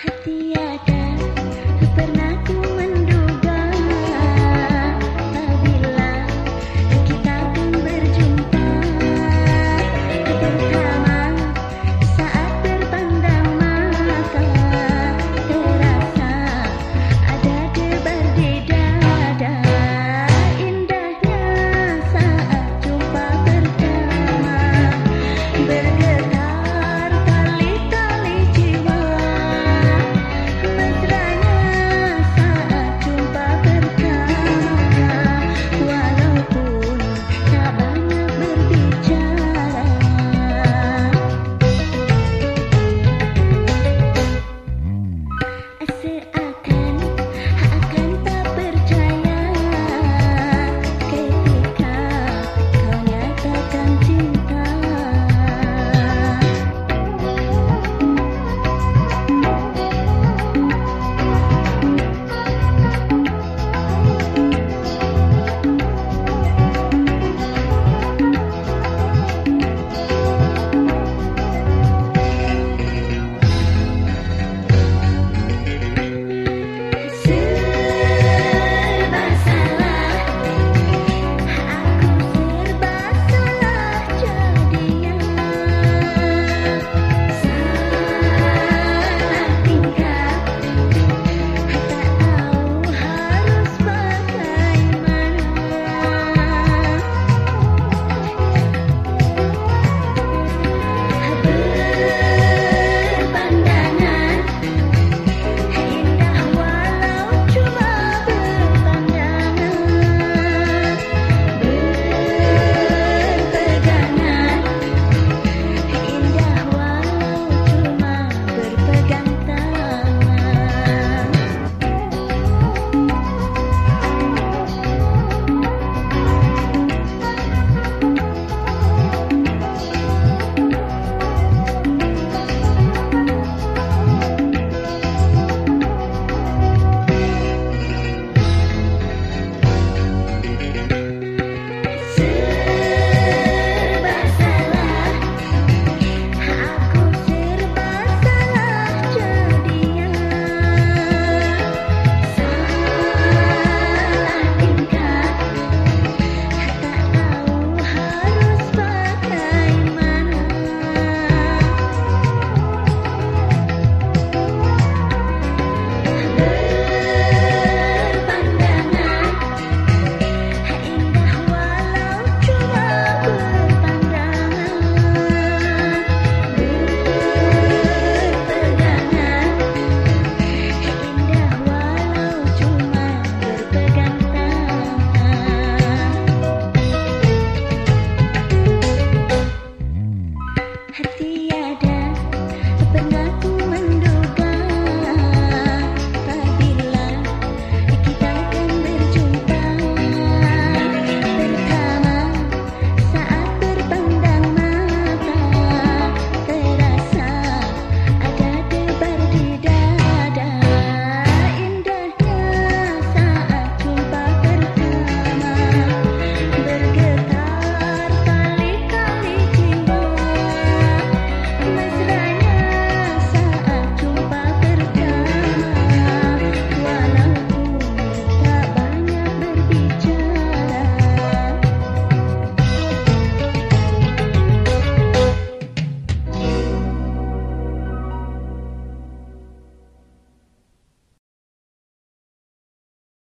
happy.